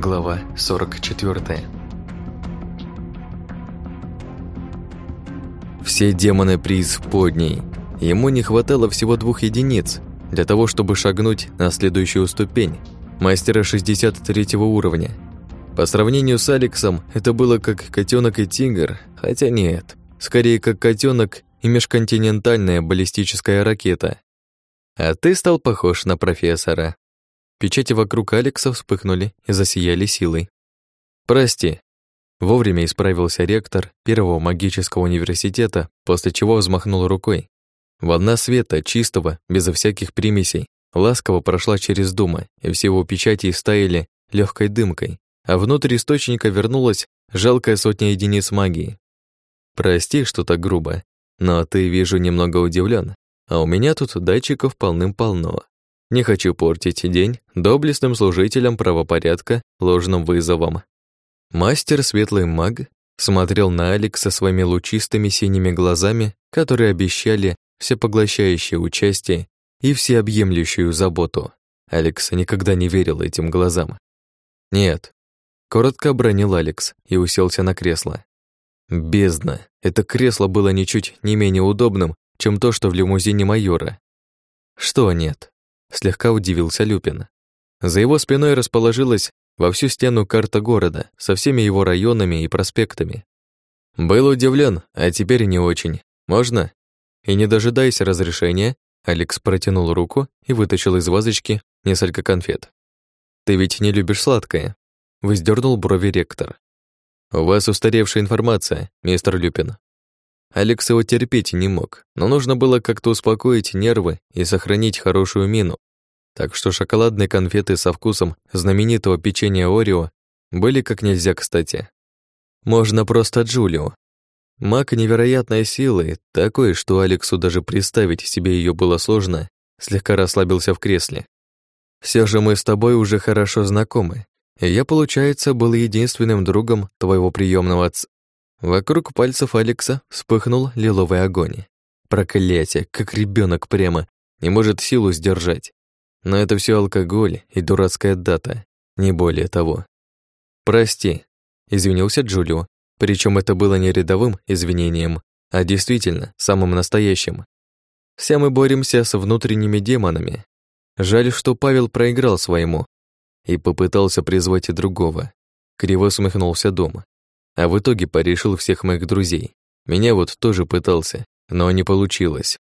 Глава 44 Все демоны преисподней. Ему не хватало всего двух единиц для того, чтобы шагнуть на следующую ступень мастера 63 уровня. По сравнению с Алексом, это было как котенок и тигр, хотя нет, скорее как котенок и межконтинентальная баллистическая ракета. А ты стал похож на профессора. Печати вокруг Алекса вспыхнули и засияли силой. «Прости». Вовремя исправился ректор первого магического университета, после чего взмахнул рукой. Волна света, чистого, безо всяких примесей, ласково прошла через дума, и все его печати стаяли легкой дымкой, а внутрь источника вернулась жалкая сотня единиц магии. Прости, что так грубо, но ты, вижу, немного удивлен, а у меня тут датчиков полным-полно. Не хочу портить день доблестным служителям правопорядка ложным вызовом. Мастер Светлый Маг смотрел на Алекса своими лучистыми синими глазами, которые обещали всепоглощающее участие и всеобъемлющую заботу. Алекс никогда не верил этим глазам. «Нет», — коротко обронил Алекс и уселся на кресло. Бездна. Это кресло было ничуть не менее удобным, чем то, что в лимузине майора. Что нет? Слегка удивился Люпин. За его спиной расположилась во всю стену карта города со всеми его районами и проспектами. Был удивлен, а теперь не очень. Можно? И не дожидаясь разрешения, Алекс протянул руку и вытащил из вазочки несколько конфет. «Ты ведь не любишь сладкое?» Воздернул брови ректор. «У вас устаревшая информация, мистер Люпин». Алекс его терпеть не мог, но нужно было как-то успокоить нервы и сохранить хорошую мину. Так что шоколадные конфеты со вкусом знаменитого печенья Орео были как нельзя кстати. Можно просто Джулио. Маг невероятной силы, такой, что Алексу даже представить себе ее было сложно, слегка расслабился в кресле. Все же мы с тобой уже хорошо знакомы, и я, получается, был единственным другом твоего приемного отца. Вокруг пальцев Алекса вспыхнул лиловый огонь. Проклятие, как ребенок прямо, не может силу сдержать. Но это все алкоголь и дурацкая дата, не более того. «Прости», — извинился Джулио, причем это было не рядовым извинением, а действительно самым настоящим. Все мы боремся с внутренними демонами. Жаль, что Павел проиграл своему и попытался призвать и другого. Криво усмехнулся дома а в итоге порешил всех моих друзей. Меня вот тоже пытался, но не получилось.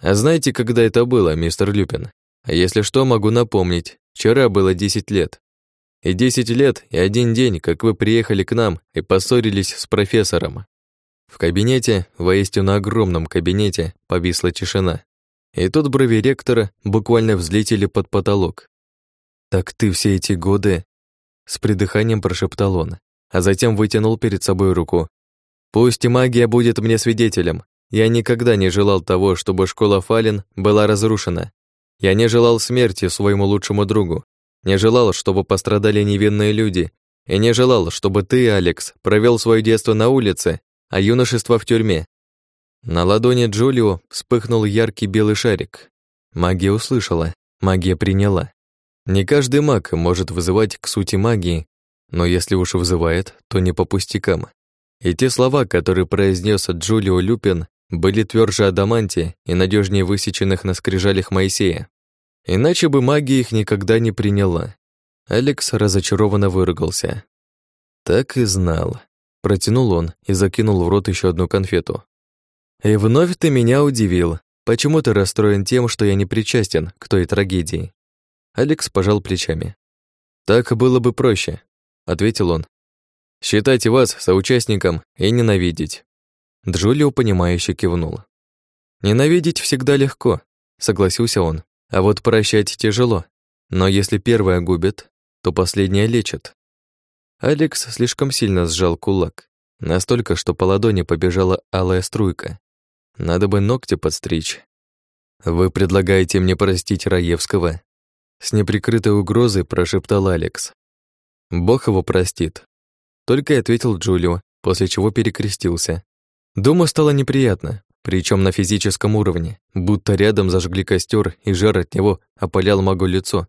А знаете, когда это было, мистер Люпин? Если что, могу напомнить. Вчера было 10 лет. И 10 лет, и один день, как вы приехали к нам и поссорились с профессором. В кабинете, воистину огромном кабинете, повисла тишина. И тут брови ректора буквально взлетели под потолок. «Так ты все эти годы...» С придыханием прошептал он, а затем вытянул перед собой руку. «Пусть магия будет мне свидетелем. Я никогда не желал того, чтобы школа Фален была разрушена. Я не желал смерти своему лучшему другу. Не желал, чтобы пострадали невинные люди. И не желал, чтобы ты, Алекс, провел свое детство на улице, а юношество в тюрьме». На ладони Джулио вспыхнул яркий белый шарик. Магия услышала, магия приняла. Не каждый маг может вызывать к сути магии но если уж вызывает, то не по пустякам. И те слова, которые произнес Джулио Люпин, были тверже адамантия и надежнее высеченных на скрижалях Моисея. Иначе бы магия их никогда не приняла. Алекс разочарованно выругался. «Так и знал», — протянул он и закинул в рот еще одну конфету. «И вновь ты меня удивил. Почему ты расстроен тем, что я не причастен к той трагедии?» Алекс пожал плечами. «Так было бы проще. — ответил он. «Считайте вас соучастником и ненавидеть». Джулио, понимающе кивнул. «Ненавидеть всегда легко», — согласился он. «А вот прощать тяжело. Но если первое губит, то последнее лечит». Алекс слишком сильно сжал кулак. Настолько, что по ладони побежала алая струйка. Надо бы ногти подстричь. «Вы предлагаете мне простить Раевского?» С неприкрытой угрозой прошептал Алекс. Бог его простит. Только и ответил Джулио, после чего перекрестился. Дома стало неприятно, причем на физическом уровне, будто рядом зажгли костер, и жар от него опалял магу лицо.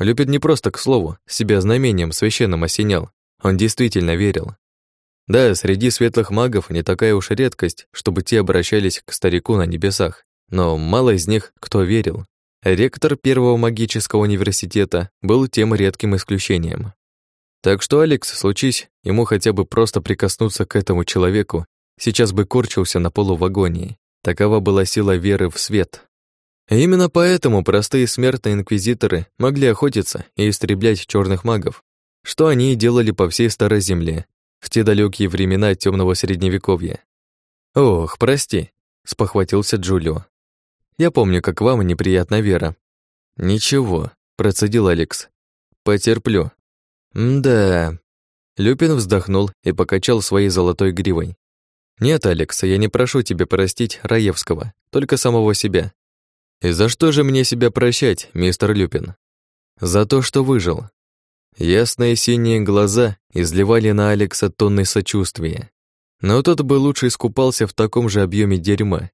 Люпин не просто к слову, себя знамением священным осенял. Он действительно верил. Да, среди светлых магов не такая уж редкость, чтобы те обращались к старику на небесах, но мало из них кто верил. Ректор первого магического университета был тем редким исключением. Так что Алекс, случись, ему хотя бы просто прикоснуться к этому человеку, сейчас бы корчился на полу в агонии. Такова была сила веры в свет. И именно поэтому простые смертные инквизиторы могли охотиться и истреблять черных магов, что они и делали по всей Старой Земле в те далекие времена темного средневековья. «Ох, прости», — спохватился Джулио. «Я помню, как вам неприятна вера». «Ничего», — процедил Алекс. «Потерплю». «Да». Люпин вздохнул и покачал своей золотой гривой. «Нет, Алекс, я не прошу тебя простить Раевского, только самого себя. И за что же мне себя прощать, мистер Люпин? За то, что выжил. Ясные синие глаза изливали на Алекса тонны сочувствия. Но тот бы лучше искупался в таком же объеме дерьма.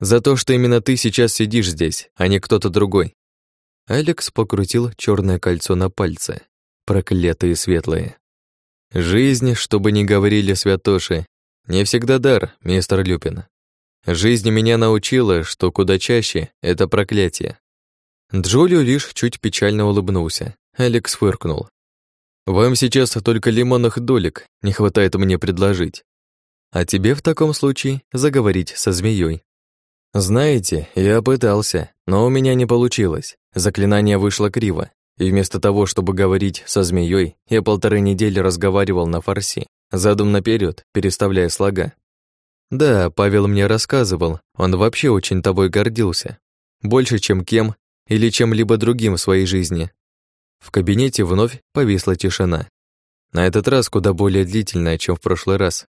За то, что именно ты сейчас сидишь здесь, а не кто-то другой. Алекс покрутил черное кольцо на пальце. Проклятые светлые. Жизнь, чтобы не говорили святоши, не всегда дар, мистер Люпин. Жизнь меня научила, что куда чаще это проклятие. Джулио лишь чуть печально улыбнулся. Алекс фыркнул. «Вам сейчас только лимонных долек не хватает мне предложить. А тебе в таком случае заговорить со змеей. Знаете, я пытался, но у меня не получилось. Заклинание вышло криво, и вместо того, чтобы говорить со змеей, я полторы недели разговаривал на фарси, задум наперед, переставляя слога. Да, Павел мне рассказывал, он вообще очень тобой гордился. Больше, чем кем или чем-либо другим в своей жизни. В кабинете вновь повисла тишина. На этот раз куда более длительная, чем в прошлый раз.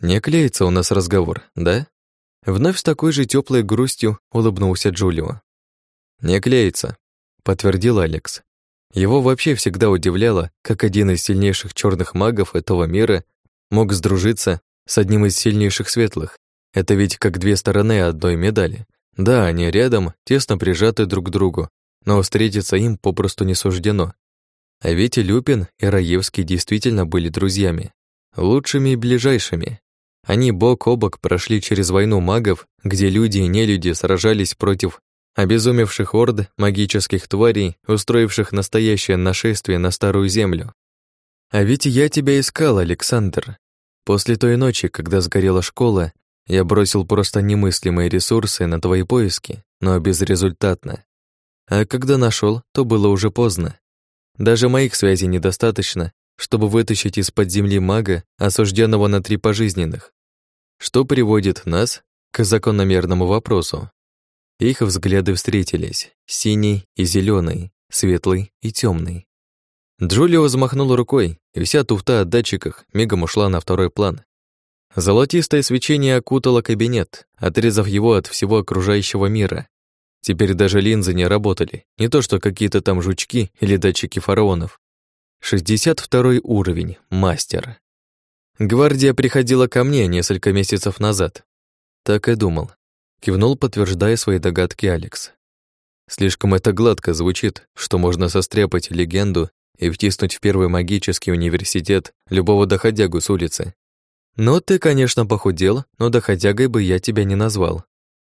Не клеится у нас разговор, да? Вновь с такой же теплой грустью улыбнулся Джулио. Не клеится, подтвердил Алекс. Его вообще всегда удивляло, как один из сильнейших черных магов этого мира мог сдружиться с одним из сильнейших светлых. Это ведь как две стороны одной медали. Да, они рядом, тесно прижаты друг к другу, но встретиться им попросту не суждено. А ведь и Люпин, и Раевский действительно были друзьями. Лучшими и ближайшими. Они бок о бок прошли через войну магов, где люди и нелюди сражались против обезумевших орд магических тварей, устроивших настоящее нашествие на Старую Землю. А ведь я тебя искал, Александр. После той ночи, когда сгорела школа, я бросил просто немыслимые ресурсы на твои поиски, но безрезультатно. А когда нашел, то было уже поздно. Даже моих связей недостаточно, чтобы вытащить из-под земли мага, осужденного на три пожизненных. Что приводит нас к закономерному вопросу. Их взгляды встретились, синий и зеленый, светлый и темный. Джулио взмахнул рукой, и вся туфта о датчиках мигом ушла на второй план. Золотистое свечение окутало кабинет, отрезав его от всего окружающего мира. Теперь даже линзы не работали, не то что какие-то там жучки или датчики фараонов. 62 уровень, мастер. Гвардия приходила ко мне несколько месяцев назад. Так и думал. Кивнул, подтверждая свои догадки Алекс. Слишком это гладко звучит, что можно состряпать легенду и втиснуть в первый магический университет любого доходягу с улицы. «Ну, ты, конечно, похудел, но доходягой бы я тебя не назвал».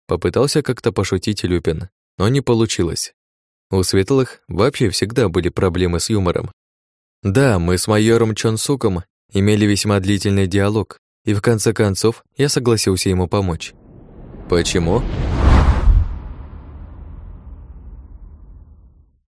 Попытался как-то пошутить Люпин, но не получилось. У светлых вообще всегда были проблемы с юмором. Да, мы с майором Чонсуком имели весьма длительный диалог, и в конце концов я согласился ему помочь. «Почему?»